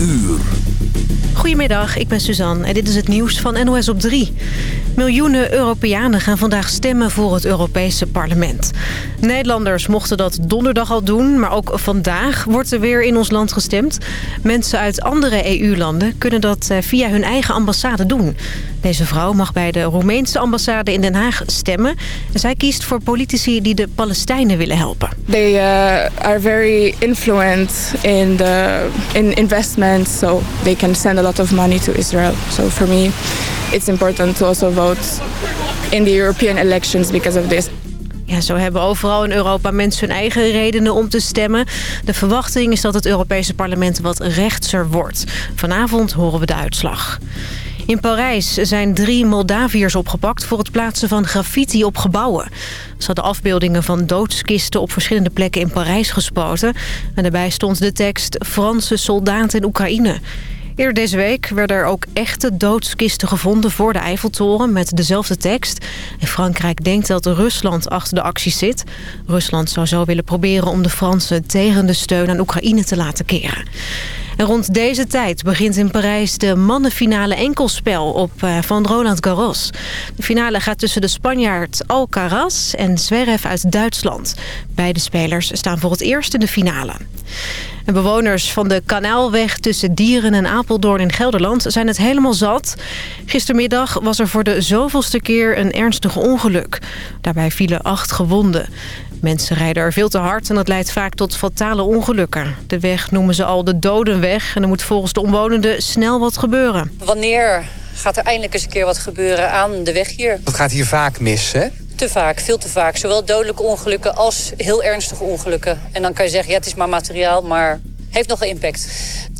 uur. Goedemiddag, ik ben Suzanne en dit is het nieuws van NOS op 3. Miljoenen Europeanen gaan vandaag stemmen voor het Europese parlement. Nederlanders mochten dat donderdag al doen, maar ook vandaag wordt er weer in ons land gestemd. Mensen uit andere EU-landen kunnen dat eh, via hun eigen ambassade doen. Deze vrouw mag bij de Roemeense ambassade in Den Haag stemmen. Zij kiest voor politici die de Palestijnen willen helpen. They uh, are very influent in the in investment, so they can send of money to Israel. So for me, it's important to also vote in the European elections because of this. Ja, zo hebben overal in Europa mensen hun eigen redenen om te stemmen. De verwachting is dat het Europese parlement wat rechtser wordt. Vanavond horen we de uitslag. In Parijs zijn drie Moldaviërs opgepakt voor het plaatsen van graffiti op gebouwen. Ze hadden afbeeldingen van doodskisten op verschillende plekken in Parijs gespoten. En daarbij stond de tekst Franse soldaten in Oekraïne. Eerder deze week werden er ook echte doodskisten gevonden voor de Eiffeltoren met dezelfde tekst. En Frankrijk denkt dat Rusland achter de actie zit. Rusland zou zo willen proberen om de Fransen tegen de steun aan Oekraïne te laten keren. Rond deze tijd begint in Parijs de mannenfinale enkelspel op, uh, van Roland Garros. De finale gaat tussen de Spanjaard Alcaraz en Zverev uit Duitsland. Beide spelers staan voor het eerst in de finale. En bewoners van de kanaalweg tussen Dieren en Apeldoorn in Gelderland zijn het helemaal zat. Gistermiddag was er voor de zoveelste keer een ernstig ongeluk. Daarbij vielen acht gewonden. Mensen rijden er veel te hard en dat leidt vaak tot fatale ongelukken. De weg noemen ze al de dodenweg en er moet volgens de omwonenden snel wat gebeuren. Wanneer gaat er eindelijk eens een keer wat gebeuren aan de weg hier? Dat gaat hier vaak mis, hè? Te vaak, veel te vaak. Zowel dodelijke ongelukken als heel ernstige ongelukken. En dan kan je zeggen, ja, het is maar materiaal, maar heeft nog een impact.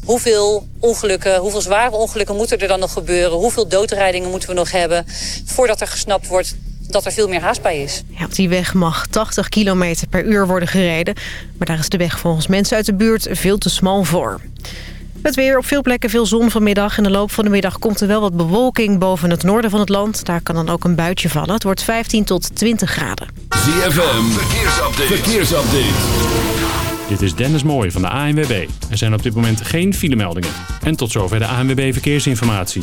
Hoeveel ongelukken, hoeveel zware ongelukken moeten er dan nog gebeuren? Hoeveel doodrijdingen moeten we nog hebben voordat er gesnapt wordt dat er veel meer haast bij is. Ja, op die weg mag 80 km per uur worden gereden. Maar daar is de weg volgens mensen uit de buurt veel te smal voor. Het weer op veel plekken veel zon vanmiddag. In de loop van de middag komt er wel wat bewolking boven het noorden van het land. Daar kan dan ook een buitje vallen. Het wordt 15 tot 20 graden. ZFM, verkeersupdate. verkeersupdate. Dit is Dennis Mooij van de ANWB. Er zijn op dit moment geen filemeldingen. En tot zover de ANWB Verkeersinformatie.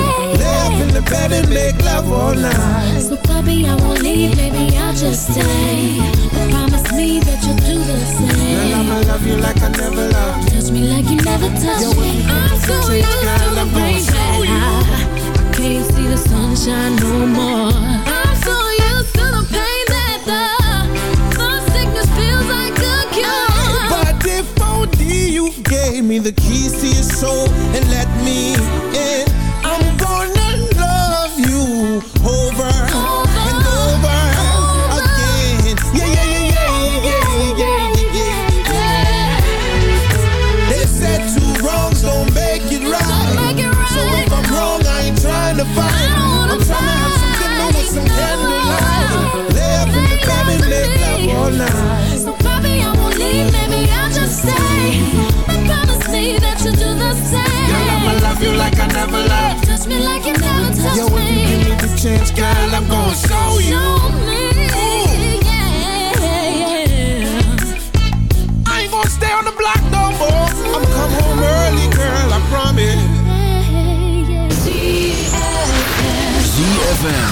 Lay up bed and make love all night. So, puppy, I won't leave, baby, I'll just stay. But promise me that you'll do the Girl, same. I'ma love you like I never loved you. Touch me like you never touched Yo, me. I'm so used to the girl, rain gonna show you. that I can't see the sunshine no more. I'm so used to the pain that the, the sickness feels like a cure. But if only you gave me the keys to your soul and let ZFM.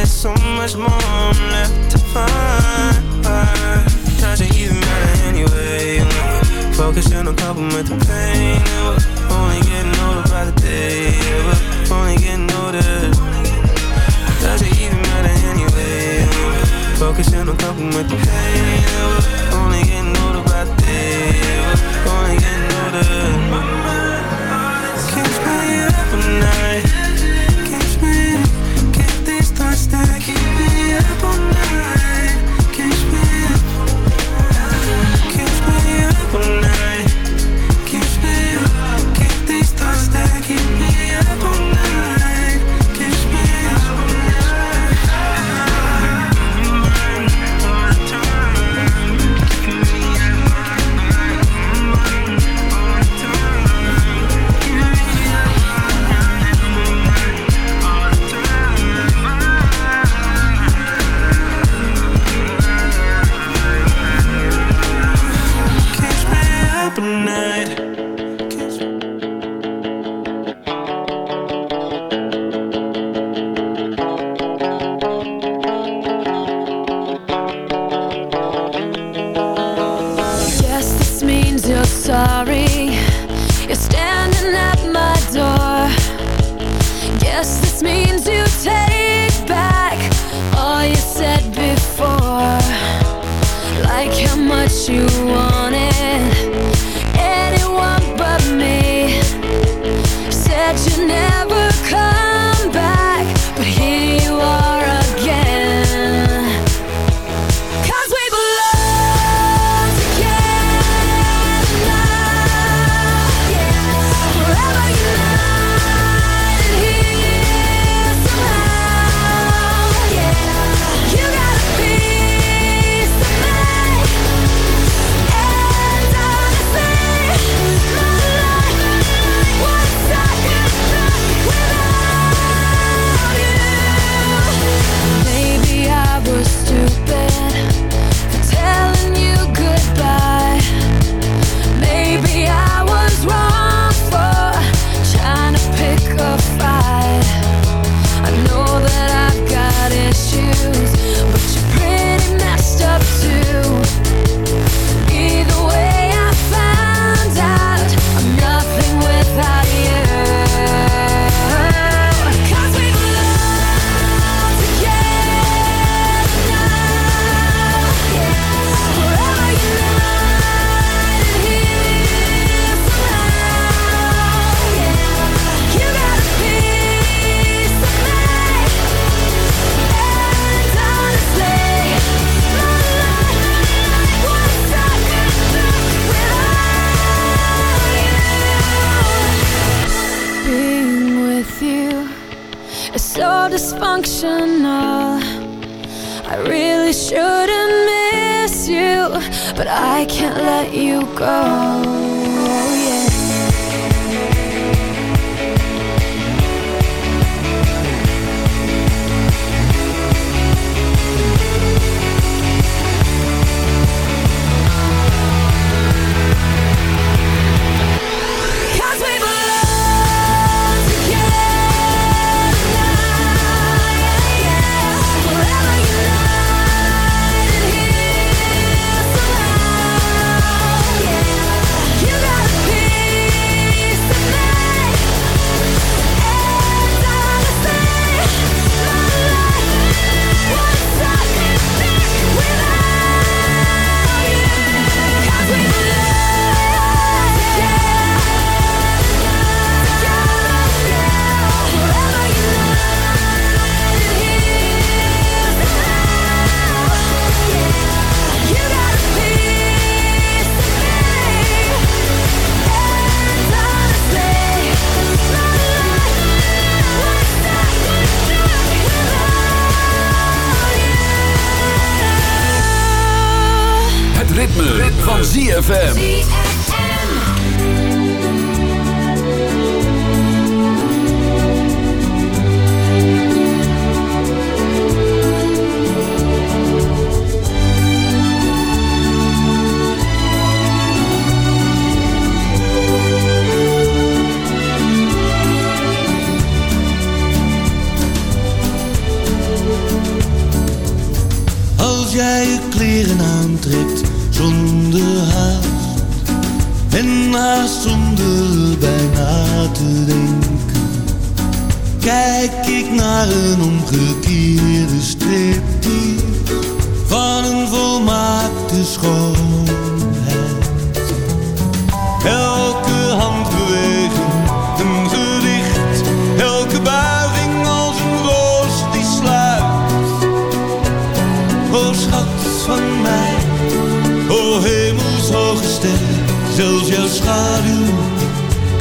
there's so much more left to find. Does it even matter anyway. Focusing on coping with the pain. Yeah, only getting older by the day. Yeah, only getting older. Does it even matter anyway. Focusing on coping with the pain. Yeah, only getting older by the day. Yeah, only getting older. Keeps me up at night. up all night schoonheid Elke handbeweging een gedicht Elke buiging als een roos die sluit O schat van mij, o hemelshoge ster, zelfs jouw schaduw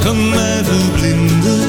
kan mij verblinden.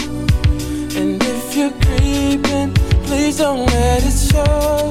Please don't let it show.